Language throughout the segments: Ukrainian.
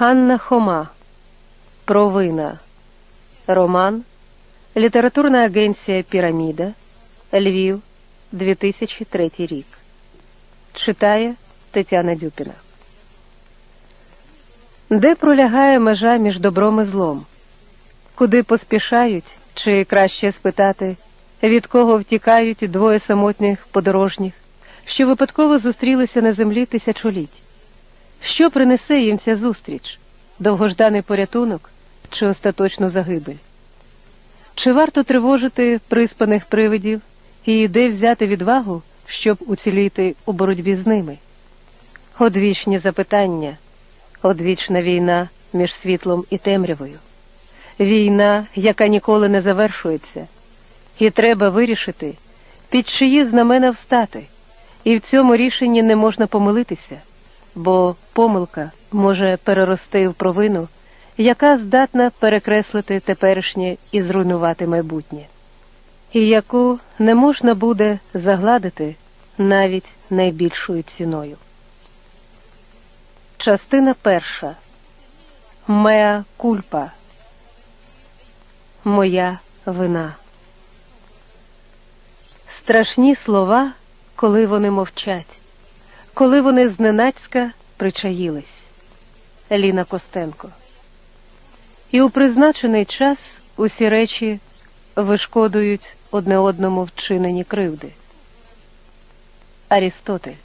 Ганна Хома Провина. Роман. Літературна агенція Піраміда. Львів. 2003 рік. Читає Тетяна Дюпіна. Де пролягає межа між добром і злом? Куди поспішають, чи краще спитати, від кого втікають двоє самотніх подорожніх, що випадково зустрілися на землі тисячоліть? Що принесе їм ця зустріч? Довгожданий порятунок чи остаточну загибель? Чи варто тривожити приспаних привидів і де взяти відвагу, щоб уціліти у боротьбі з ними? Одвічні запитання, одвічна війна між світлом і темрявою, війна, яка ніколи не завершується, і треба вирішити, під чиї знамена встати, і в цьому рішенні не можна помилитися бо помилка може перерости в провину, яка здатна перекреслити теперішнє і зруйнувати майбутнє, і яку не можна буде загладити навіть найбільшою ціною. Частина перша Меа кульпа. Моя вина. Страшні слова, коли вони мовчать коли вони зненацька причаїлись. Еліна Костенко. І у призначений час усі речі вишкодують одне одному вчинені кривди. Арістотель.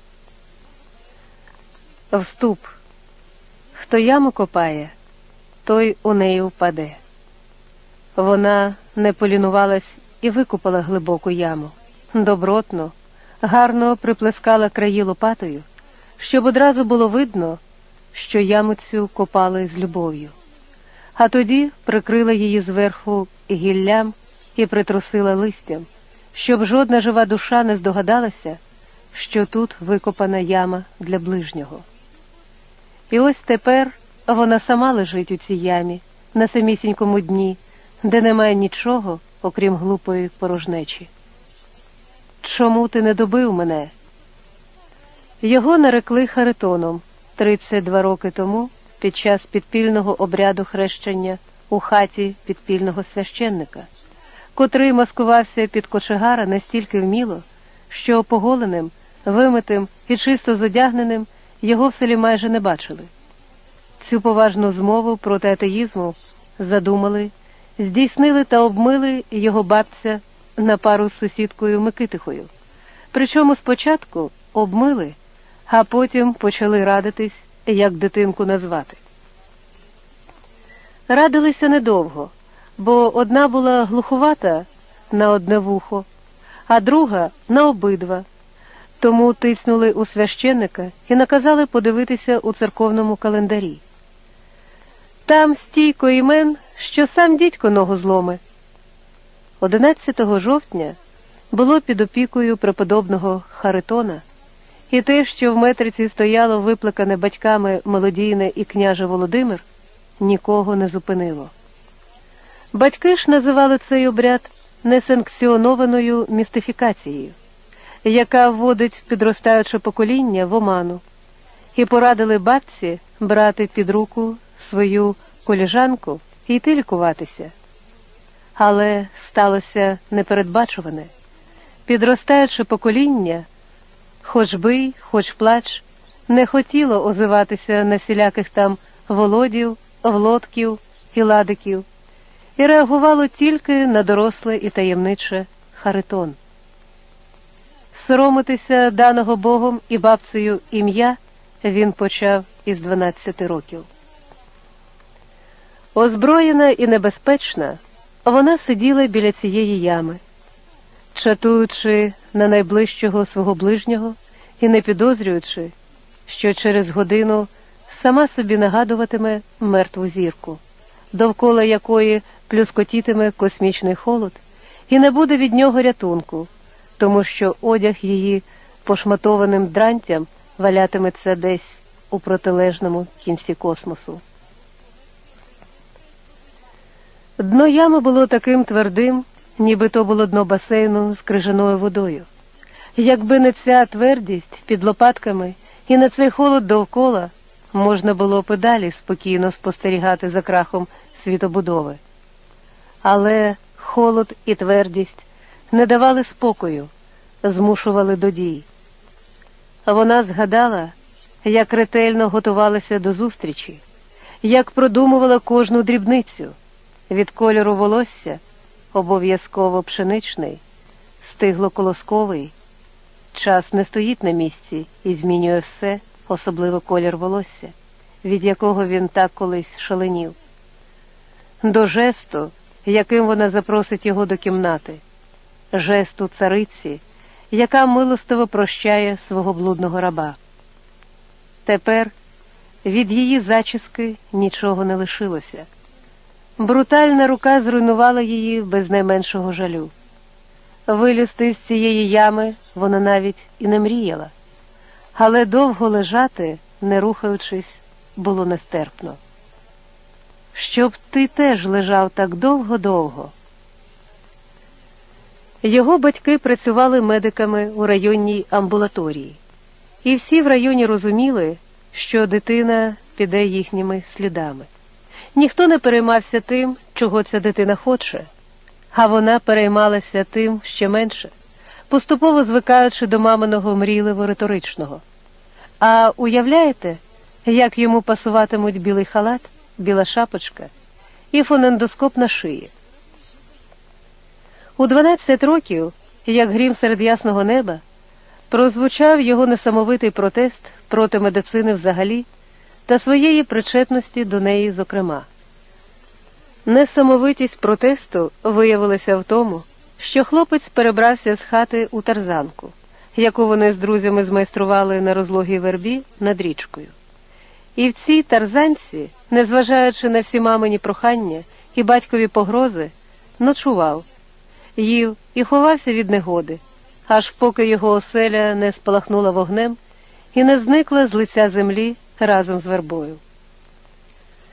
Вступ. Хто яму копає, той у неї впаде. Вона не полінувалась і викупала глибоку яму, добротно гарно приплескала краї лопатою, щоб одразу було видно, що яму цю копали з любов'ю, а тоді прикрила її зверху гіллям і притрусила листям, щоб жодна жива душа не здогадалася, що тут викопана яма для ближнього. І ось тепер вона сама лежить у цій ямі, на самісінькому дні, де немає нічого, окрім глупої порожнечі. Чому ти не добив мене? Його нарекли Харитоном 32 роки тому під час підпільного обряду хрещення у хаті підпільного священника, котрий маскувався під кочегара настільки вміло, що поголеним, вимитим і чисто зодягненим його в селі майже не бачили. Цю поважну змову проти атеїзму задумали, здійснили та обмили його бабця на пару з сусідкою Микитихою. Причому спочатку обмили, а потім почали радитись, як дитинку назвати. Радилися недовго, бо одна була глухувата на одне вухо, а друга на обидва. Тому тиснули у священника і наказали подивитися у церковному календарі. Там стійко імен, що сам дідько ногу зломи. 11 жовтня було під опікою преподобного Харитона, і те, що в метриці стояло виплакане батьками молодійне і княже Володимир, нікого не зупинило. Батьки ж називали цей обряд несанкціонованою містифікацією, яка вводить підростаюче покоління в оману, і порадили бабці брати під руку свою коліжанку і йти лікуватися. Але сталося непередбачуване. Підростаюче покоління, хоч бий, хоч плач, не хотіло озиватися на всіляких там володів, влодків і ладиків, і реагувало тільки на доросле і таємниче Харитон. Соромитися даного Богом і бабцею ім'я він почав із 12 років. Озброєна і небезпечна. Вона сиділа біля цієї ями, чатуючи на найближчого свого ближнього і не підозрюючи, що через годину сама собі нагадуватиме мертву зірку, довкола якої плюскотітиме космічний холод, і не буде від нього рятунку, тому що одяг її пошматованим дрантям валятиметься десь у протилежному кінці космосу. Дно ями було таким твердим, ніби то було дно басейну з крижаною водою. Якби не ця твердість під лопатками і не цей холод довкола, можна було б і далі спокійно спостерігати за крахом світобудови. Але холод і твердість не давали спокою, змушували до дій. Вона згадала, як ретельно готувалася до зустрічі, як продумувала кожну дрібницю від кольору волосся, обов'язково пшеничний, стигло колосковий. Час не стоїть на місці і змінює все, особливо колір волосся, від якого він так колись шаленів. До жесту, яким вона запросить його до кімнати, жесту цариці, яка милостиво прощає свого блудного раба. Тепер від її зачіски нічого не лишилося. Брутальна рука зруйнувала її без найменшого жалю. Вилізти з цієї ями вона навіть і не мріяла, але довго лежати, не рухаючись, було нестерпно. Щоб ти теж лежав так довго-довго. Його батьки працювали медиками у районній амбулаторії, і всі в районі розуміли, що дитина піде їхніми слідами. Ніхто не переймався тим, чого ця дитина хоче, а вона переймалася тим ще менше, поступово звикаючи до маминого мрійливо риторичного. А уявляєте, як йому пасуватимуть білий халат, біла шапочка і фонендоскоп на шиї? У 12 років, як грім серед ясного неба, прозвучав його несамовитий протест проти медицини взагалі та своєї причетності до неї, зокрема. Несамовитість протесту виявилася в тому, що хлопець перебрався з хати у тарзанку, яку вони з друзями змайстрували на розлогій вербі над річкою. І в цій тарзанці, незважаючи на всі мамині прохання і батькові погрози, ночував, їв і ховався від негоди, аж поки його оселя не спалахнула вогнем і не зникла з лиця землі разом з вербою.